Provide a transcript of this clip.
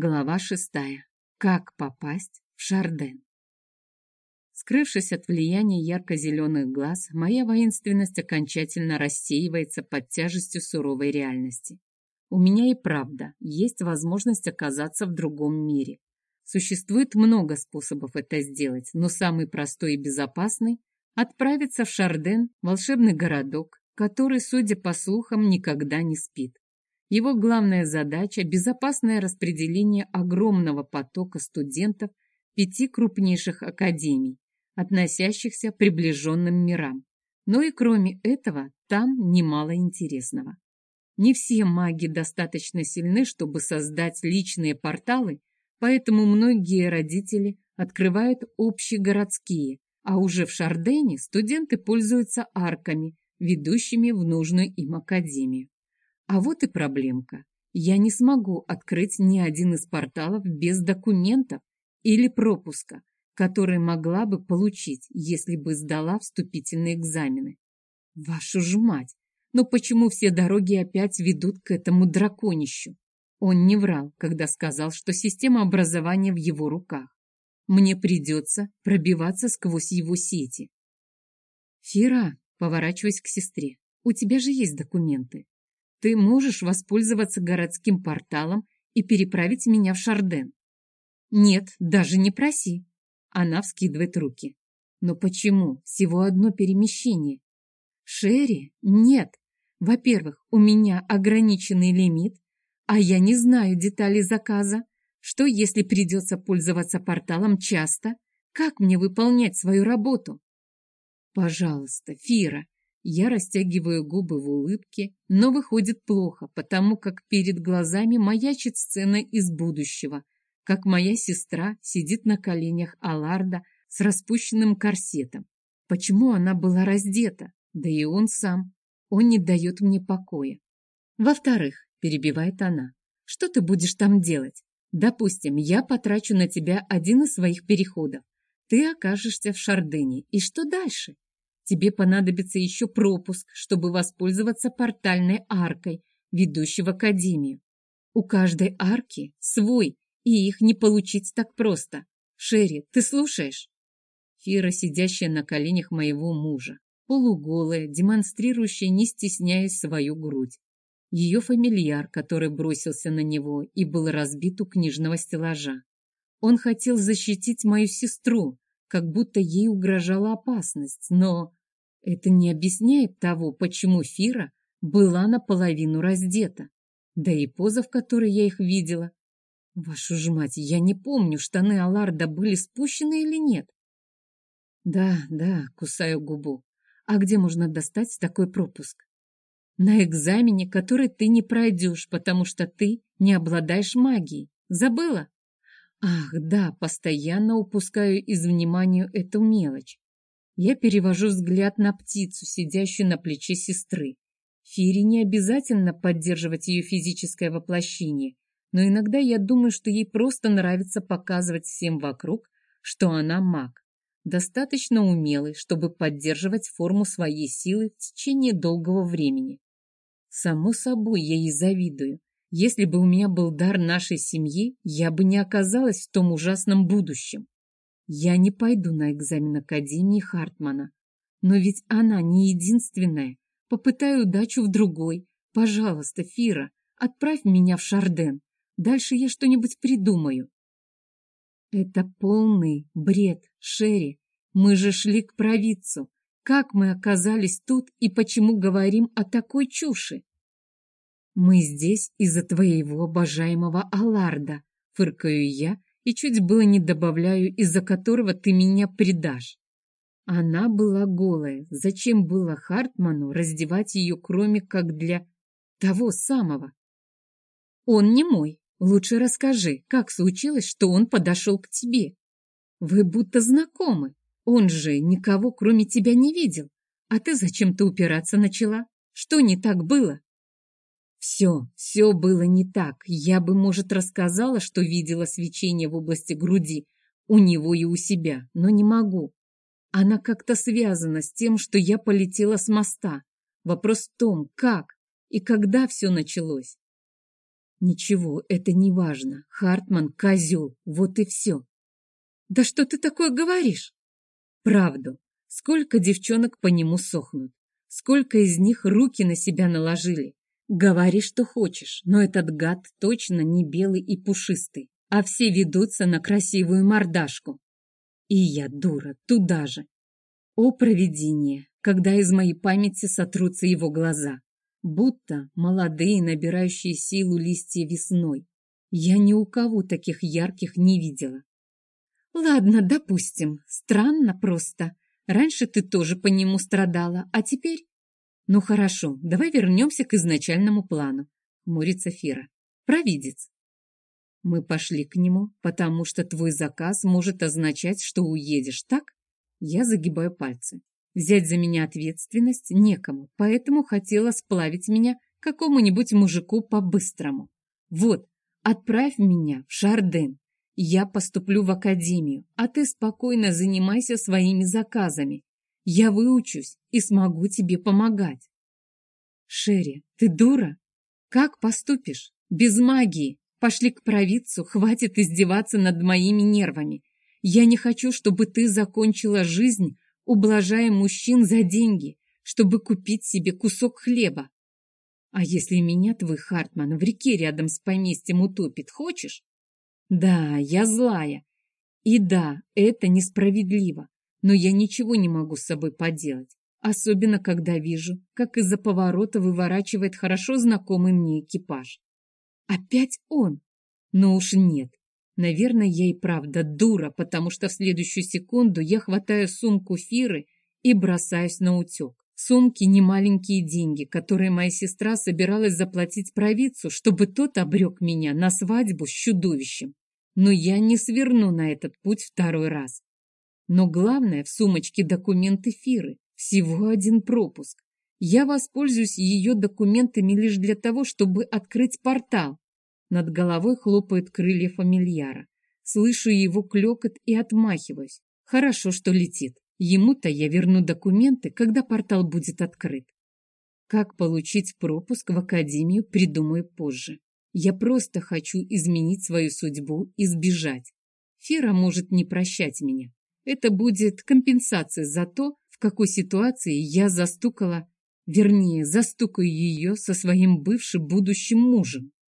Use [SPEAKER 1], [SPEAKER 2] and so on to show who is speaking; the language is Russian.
[SPEAKER 1] Глава шестая. Как попасть в Шарден? Скрывшись от влияния ярко-зеленых глаз, моя воинственность окончательно рассеивается под тяжестью суровой реальности. У меня и правда есть возможность оказаться в другом мире. Существует много способов это сделать, но самый простой и безопасный – отправиться в Шарден, волшебный городок, который, судя по слухам, никогда не спит. Его главная задача – безопасное распределение огромного потока студентов пяти крупнейших академий, относящихся к приближенным мирам. Но и кроме этого, там немало интересного. Не все маги достаточно сильны, чтобы создать личные порталы, поэтому многие родители открывают общегородские, а уже в Шардене студенты пользуются арками, ведущими в нужную им академию. А вот и проблемка. Я не смогу открыть ни один из порталов без документов или пропуска, который могла бы получить, если бы сдала вступительные экзамены. Вашу ж мать! Но почему все дороги опять ведут к этому драконищу? Он не врал, когда сказал, что система образования в его руках. Мне придется пробиваться сквозь его сети. Фира, поворачиваясь к сестре, у тебя же есть документы. Ты можешь воспользоваться городским порталом и переправить меня в Шарден. Нет, даже не проси. Она вскидывает руки. Но почему? Всего одно перемещение. Шерри? Нет. Во-первых, у меня ограниченный лимит, а я не знаю деталей заказа. Что, если придется пользоваться порталом часто? Как мне выполнять свою работу? Пожалуйста, Фира, я растягиваю губы в улыбке, но выходит плохо, потому как перед глазами маячит сцена из будущего, как моя сестра сидит на коленях Аларда с распущенным корсетом. Почему она была раздета? Да и он сам. Он не дает мне покоя. Во-вторых, перебивает она, что ты будешь там делать? Допустим, я потрачу на тебя один из своих переходов. Ты окажешься в Шардыне. И что дальше? Тебе понадобится еще пропуск, чтобы воспользоваться портальной аркой, ведущей в Академию. У каждой арки свой, и их не получить так просто. Шерри, ты слушаешь? Фира, сидящая на коленях моего мужа, полуголая, демонстрирующая, не стесняясь, свою грудь. Ее фамильяр, который бросился на него и был разбит у книжного стеллажа. Он хотел защитить мою сестру, как будто ей угрожала опасность, но это не объясняет того, почему Фира была наполовину раздета. Да и поза, в которой я их видела. Вашу ж мать, я не помню, штаны Аларда были спущены или нет. Да, да, кусаю губу. А где можно достать такой пропуск? На экзамене, который ты не пройдешь, потому что ты не обладаешь магией. Забыла? Ах, да, постоянно упускаю из внимания эту мелочь. Я перевожу взгляд на птицу, сидящую на плече сестры. Фире не обязательно поддерживать ее физическое воплощение, но иногда я думаю, что ей просто нравится показывать всем вокруг, что она маг, достаточно умелый, чтобы поддерживать форму своей силы в течение долгого времени. Само собой, я ей завидую. Если бы у меня был дар нашей семьи, я бы не оказалась в том ужасном будущем. Я не пойду на экзамен Академии Хартмана. Но ведь она не единственная. Попытаю удачу в другой. Пожалуйста, Фира, отправь меня в Шарден. Дальше я что-нибудь придумаю. Это полный бред, Шерри. Мы же шли к провидцу. Как мы оказались тут и почему говорим о такой чуши? Мы здесь из-за твоего обожаемого Аларда, фыркаю я и чуть было не добавляю, из-за которого ты меня предашь. Она была голая. Зачем было Хартману раздевать ее, кроме как для того самого? Он не мой. Лучше расскажи, как случилось, что он подошел к тебе. Вы будто знакомы. Он же никого, кроме тебя, не видел. А ты зачем-то упираться начала? Что не так было? Все, все было не так. Я бы, может, рассказала, что видела свечение в области груди у него и у себя, но не могу. Она как-то связана с тем, что я полетела с моста. Вопрос в том, как и когда все началось. Ничего, это не важно. Хартман — козел, вот и все. Да что ты такое говоришь? Правду. Сколько девчонок по нему сохнут. Сколько из них руки на себя наложили. Говори, что хочешь, но этот гад точно не белый и пушистый, а все ведутся на красивую мордашку. И я, дура, туда же. О, провидение, когда из моей памяти сотрутся его глаза будто молодые, набирающие силу листья весной. Я ни у кого таких ярких не видела. Ладно, допустим, странно просто. Раньше ты тоже по нему страдала, а теперь... Ну хорошо, давай вернемся к изначальному плану. Мурится Фира. Провидец. Мы пошли к нему, потому что твой заказ может означать, что уедешь, так? Я загибаю пальцы. Взять за меня ответственность некому, поэтому хотела сплавить меня какому-нибудь мужику по-быстрому. Вот, отправь меня в Шарден. Я поступлю в академию, а ты спокойно занимайся своими заказами. Я выучусь и смогу тебе помогать. Шерри, ты дура? Как поступишь? Без магии. Пошли к провидцу, хватит издеваться над моими нервами. Я не хочу, чтобы ты закончила жизнь ублажая мужчин за деньги, чтобы купить себе кусок хлеба. А если меня твой Хартман в реке рядом с поместьем утопит, хочешь? Да, я злая. И да, это несправедливо, но я ничего не могу с собой поделать, особенно когда вижу, как из-за поворота выворачивает хорошо знакомый мне экипаж. Опять он? Но уж нет, Наверное, я и правда дура, потому что в следующую секунду я хватаю сумку Фиры и бросаюсь на утек. В сумке немаленькие деньги, которые моя сестра собиралась заплатить провидцу, чтобы тот обрек меня на свадьбу с чудовищем. Но я не сверну на этот путь второй раз. Но главное, в сумочке документы Фиры. Всего один пропуск. Я воспользуюсь ее документами лишь для того, чтобы открыть портал. Над головой хлопают крылья фамильяра. Слышу его клекот и отмахиваюсь. Хорошо, что летит. Ему-то я верну документы, когда портал будет открыт. Как получить пропуск в академию, придумаю позже. Я просто хочу изменить свою судьбу и сбежать. Фера может не прощать меня. Это будет компенсация за то, в какой ситуации я застукала, вернее, застукаю ее со своим бывшим будущим мужем.